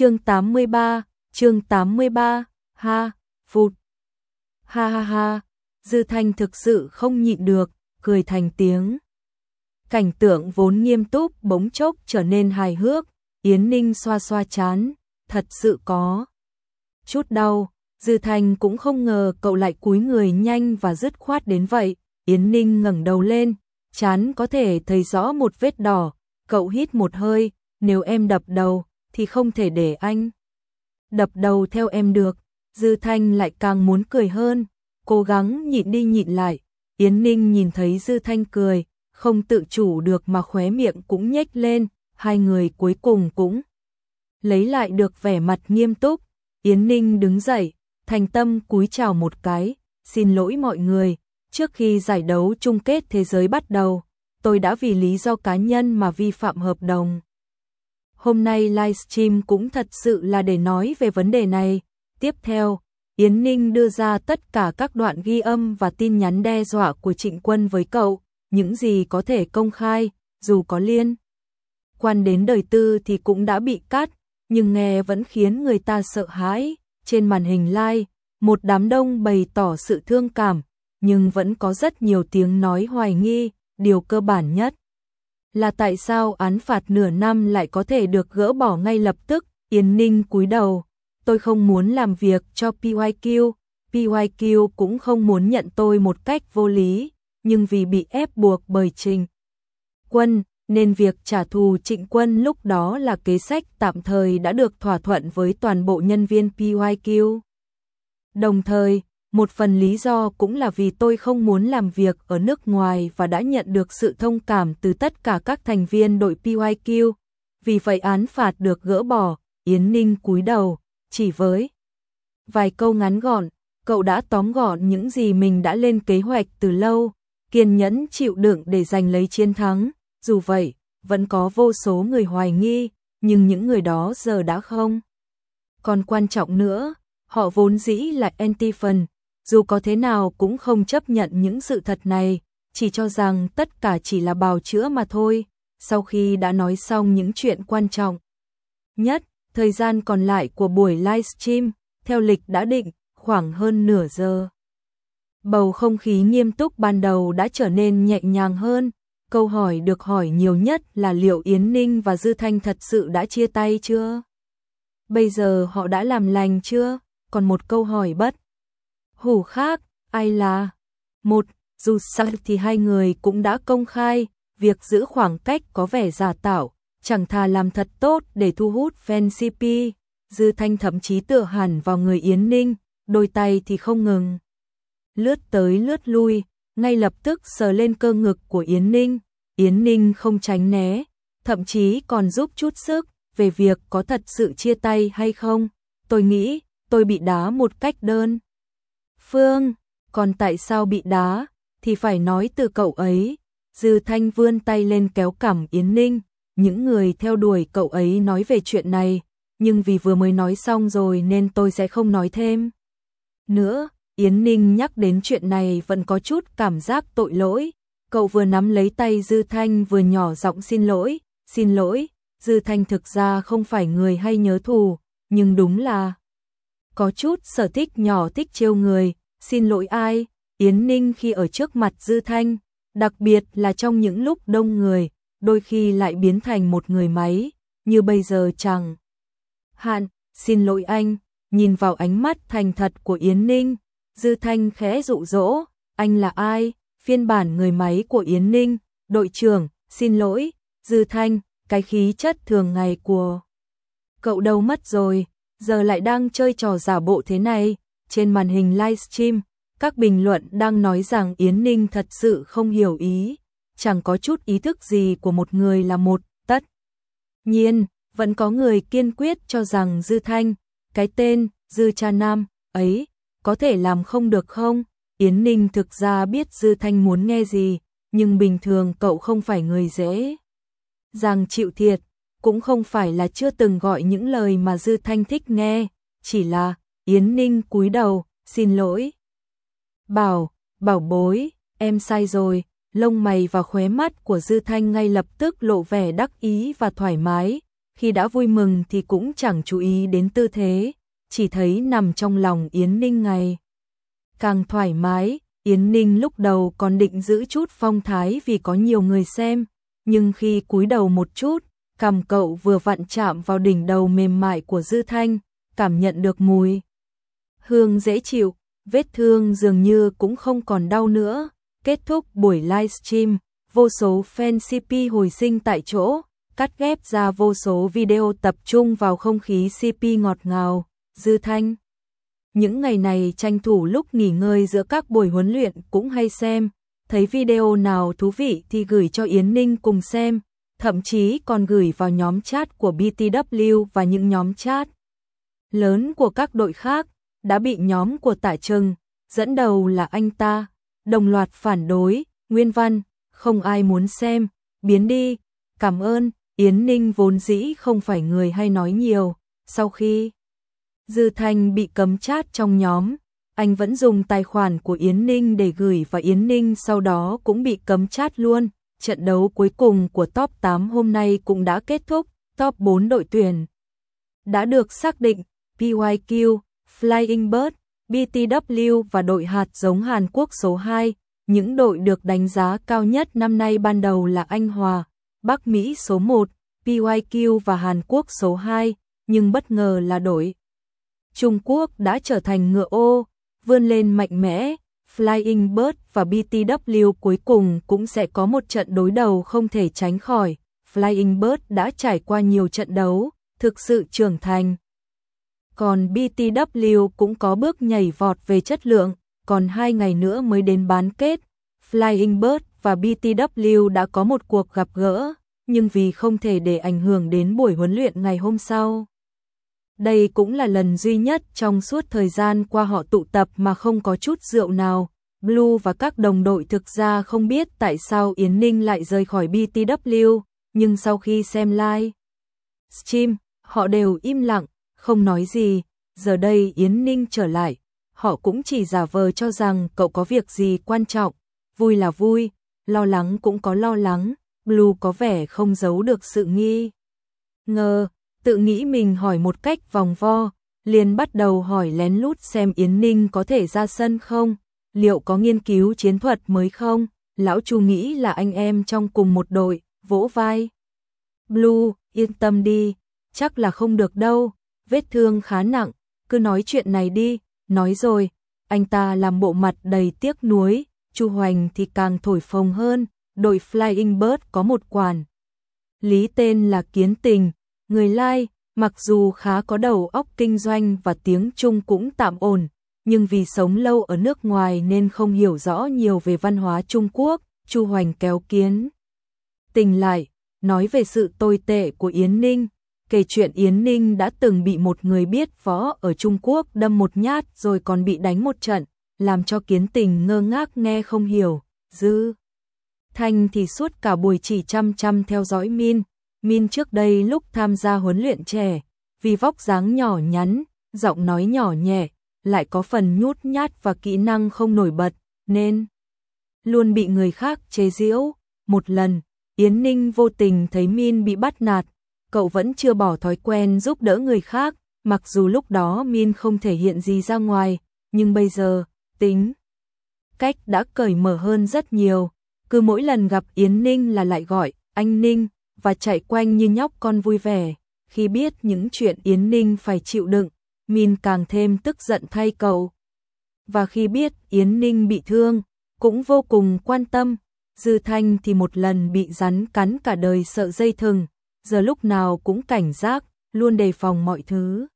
Chương 83, chương 83, ha, phụt. Ha ha ha, Dư Thanh thực sự không nhịn được, cười thành tiếng. Cảnh tượng vốn nghiêm túc bỗng chốc trở nên hài hước, Yến Ninh xoa xoa chán, thật sự có. Chút đau, Dư Thanh cũng không ngờ cậu lại cúi người nhanh và dứt khoát đến vậy. Yến Ninh ngẩng đầu lên, chán có thể thấy rõ một vết đỏ, cậu hít một hơi, nếu em đập đầu, thì không thể để anh. Đập đầu theo em được, Dư Thanh lại càng muốn cười hơn, cố gắng nhịn đi nhịn lại. Yến Ninh nhìn thấy Dư Thanh cười, không tự chủ được mà khóe miệng cũng nhếch lên, hai người cuối cùng cũng lấy lại được vẻ mặt nghiêm túc. Yến Ninh đứng dậy, thành tâm cúi chào một cái, xin lỗi mọi người, trước khi giải đấu chung kết thế giới bắt đầu, tôi đã vì lý do cá nhân mà vi phạm hợp đồng. Hôm nay livestream cũng thật sự là để nói về vấn đề này. Tiếp theo, Yến Ninh đưa ra tất cả các đoạn ghi âm và tin nhắn đe dọa của Trịnh Quân với cậu, những gì có thể công khai, dù có liên quan đến đời tư thì cũng đã bị cắt, nhưng nghe vẫn khiến người ta sợ hãi. Trên màn hình live, một đám đông bày tỏ sự thương cảm, nhưng vẫn có rất nhiều tiếng nói hoài nghi, điều cơ bản nhất là tại sao án phạt nửa năm lại có thể được gỡ bỏ ngay lập tức, Yến Ninh cúi đầu, tôi không muốn làm việc cho PYQ, PYQ cũng không muốn nhận tôi một cách vô lý, nhưng vì bị ép buộc bởi Trình Quân, nên việc trả thù Trịnh Quân lúc đó là kế sách tạm thời đã được thỏa thuận với toàn bộ nhân viên PYQ. Đồng thời, một phần lý do cũng là vì tôi không muốn làm việc ở nước ngoài và đã nhận được sự thông cảm từ tất cả các thành viên đội PYQ. Vì vậy án phạt được gỡ bỏ, Yến Ninh cúi đầu, chỉ với vài câu ngắn gọn, cậu đã tóm gọn những gì mình đã lên kế hoạch từ lâu, kiên nhẫn chịu đựng để giành lấy chiến thắng. Dù vậy, vẫn có vô số người hoài nghi, nhưng những người đó giờ đã không. Còn quan trọng nữa, họ vốn dĩ là anti-phần, dù có thế nào cũng không chấp nhận những sự thật này, chỉ cho rằng tất cả chỉ là bào chữa mà thôi. Sau khi đã nói xong những chuyện quan trọng nhất, thời gian còn lại của buổi livestream, theo lịch đã định, khoảng hơn nửa giờ. Bầu không khí nghiêm túc ban đầu đã trở nên nhẹ nhàng hơn, câu hỏi được hỏi nhiều nhất là liệu Yến Ninh và Dư Thanh thật sự đã chia tay chưa? Bây giờ họ đã làm lành chưa? Còn một câu hỏi bất hủ khác, ai là? Một, dù sao thì hai người cũng đã công khai, việc giữ khoảng cách có vẻ giả tạo, chẳng thà làm thật tốt để thu hút fan CP. Dư Thanh thậm chí tựa hẳn vào người Yến Ninh, đôi tay thì không ngừng. Lướt tới lướt lui, ngay lập tức sờ lên cơ ngực của Yến Ninh. Yến Ninh không tránh né, thậm chí còn giúp chút sức về việc có thật sự chia tay hay không. Tôi nghĩ tôi bị đá một cách đơn. Phương, còn tại sao bị đá, thì phải nói từ cậu ấy. Dư Thanh vươn tay lên kéo cằm Yến Ninh, những người theo đuổi cậu ấy nói về chuyện này, nhưng vì vừa mới nói xong rồi nên tôi sẽ không nói thêm. Nữa, Yến Ninh nhắc đến chuyện này vẫn có chút cảm giác tội lỗi, cậu vừa nắm lấy tay Dư Thanh vừa nhỏ giọng xin lỗi, xin lỗi, Dư Thanh thực ra không phải người hay nhớ thù, nhưng đúng là có chút sở thích nhỏ thích trêu người, xin lỗi ai, Yến Ninh khi ở trước mặt Dư Thanh, đặc biệt là trong những lúc đông người, đôi khi lại biến thành một người máy, như bây giờ chẳng. Hạn, xin lỗi anh, nhìn vào ánh mắt thành thật của Yến Ninh, Dư Thanh khẽ dụ dỗ, anh là ai? Phiên bản người máy của Yến Ninh, đội trưởng, xin lỗi, Dư Thanh, cái khí chất thường ngày của cậu đâu mất rồi, giờ lại đang chơi trò giả bộ thế này, trên màn hình livestream, các bình luận đang nói rằng Yến Ninh thật sự không hiểu ý, chẳng có chút ý thức gì của một người là một, tất. Nhiên, vẫn có người kiên quyết cho rằng Dư Thanh, cái tên Dư Cha Nam ấy, có thể làm không được không? Yến Ninh thực ra biết Dư Thanh muốn nghe gì, nhưng bình thường cậu không phải người dễ. Rằng chịu thiệt, cũng không phải là chưa từng gọi những lời mà Dư Thanh thích nghe, chỉ là Yến Ninh cúi đầu, xin lỗi. Bảo, bảo bối, em sai rồi, lông mày và khóe mắt của Dư Thanh ngay lập tức lộ vẻ đắc ý và thoải mái, khi đã vui mừng thì cũng chẳng chú ý đến tư thế, chỉ thấy nằm trong lòng Yến Ninh ngày. Càng thoải mái, Yến Ninh lúc đầu còn định giữ chút phong thái vì có nhiều người xem, nhưng khi cúi đầu một chút, cầm cậu vừa vặn chạm vào đỉnh đầu mềm mại của Dư Thanh, cảm nhận được mùi. Hương dễ chịu, vết thương dường như cũng không còn đau nữa. Kết thúc buổi livestream, vô số fan CP hồi sinh tại chỗ, cắt ghép ra vô số video tập trung vào không khí CP ngọt ngào, Dư Thanh. Những ngày này tranh thủ lúc nghỉ ngơi giữa các buổi huấn luyện cũng hay xem, thấy video nào thú vị thì gửi cho Yến Ninh cùng xem, thậm chí còn gửi vào nhóm chat của BTW và những nhóm chat lớn của các đội khác, đã bị nhóm của Tạ Trừng, dẫn đầu là anh ta, đồng loạt phản đối, nguyên văn, không ai muốn xem, biến đi, cảm ơn, Yến Ninh vốn dĩ không phải người hay nói nhiều, sau khi Dư Thanh bị cấm chat trong nhóm, anh vẫn dùng tài khoản của Yến Ninh để gửi và Yến Ninh sau đó cũng bị cấm chat luôn. Trận đấu cuối cùng của top 8 hôm nay cũng đã kết thúc, top 4 đội tuyển đã được xác định, PYQ, Flying Bird, BTW và đội hạt giống Hàn Quốc số 2, những đội được đánh giá cao nhất năm nay ban đầu là Anh Hòa, Bắc Mỹ số 1, PYQ và Hàn Quốc số 2, nhưng bất ngờ là đội Trung Quốc đã trở thành ngựa ô, vươn lên mạnh mẽ, Flying Bird và BTW cuối cùng cũng sẽ có một trận đối đầu không thể tránh khỏi. Flying Bird đã trải qua nhiều trận đấu, thực sự trưởng thành. Còn BTW cũng có bước nhảy vọt về chất lượng, còn hai ngày nữa mới đến bán kết. Flying Bird và BTW đã có một cuộc gặp gỡ, nhưng vì không thể để ảnh hưởng đến buổi huấn luyện ngày hôm sau. Đây cũng là lần duy nhất trong suốt thời gian qua họ tụ tập mà không có chút rượu nào. Blue và các đồng đội thực ra không biết tại sao Yến Ninh lại rời khỏi BTW, nhưng sau khi xem live stream, họ đều im lặng, không nói gì. Giờ đây Yến Ninh trở lại, họ cũng chỉ giả vờ cho rằng cậu có việc gì quan trọng, vui là vui, lo lắng cũng có lo lắng. Blue có vẻ không giấu được sự nghi ngờ, tự nghĩ mình hỏi một cách vòng vo, liền bắt đầu hỏi lén lút xem Yến Ninh có thể ra sân không, liệu có nghiên cứu chiến thuật mới không, lão Chu nghĩ là anh em trong cùng một đội, vỗ vai. Blue, yên tâm đi, chắc là không được đâu, vết thương khá nặng, cứ nói chuyện này đi, nói rồi, anh ta làm bộ mặt đầy tiếc nuối, Chu Hoành thì càng thổi phồng hơn, đội Flying Bird có một quản. Lý tên là Kiến Tình, người lai, mặc dù khá có đầu óc kinh doanh và tiếng Trung cũng tạm ổn, nhưng vì sống lâu ở nước ngoài nên không hiểu rõ nhiều về văn hóa Trung Quốc, Chu Hoành kéo kiến. Tình lại, nói về sự tồi tệ của Yến Ninh, kể chuyện Yến Ninh đã từng bị một người biết võ ở Trung Quốc đâm một nhát rồi còn bị đánh một trận, làm cho kiến tình ngơ ngác nghe không hiểu, dư. Thanh thì suốt cả buổi chỉ chăm chăm theo dõi Min, Min trước đây lúc tham gia huấn luyện trẻ, vì vóc dáng nhỏ nhắn, giọng nói nhỏ nhẹ, lại có phần nhút nhát và kỹ năng không nổi bật, nên luôn bị người khác chế giễu. Một lần, Yến Ninh vô tình thấy Min bị bắt nạt, cậu vẫn chưa bỏ thói quen giúp đỡ người khác, mặc dù lúc đó Min không thể hiện gì ra ngoài, nhưng bây giờ, tính cách đã cởi mở hơn rất nhiều, cứ mỗi lần gặp Yến Ninh là lại gọi anh Ninh và chạy quanh như nhóc con vui vẻ. Khi biết những chuyện Yến Ninh phải chịu đựng, Min càng thêm tức giận thay cậu. Và khi biết Yến Ninh bị thương, cũng vô cùng quan tâm. Dư Thanh thì một lần bị rắn cắn cả đời sợ dây thừng, giờ lúc nào cũng cảnh giác, luôn đề phòng mọi thứ.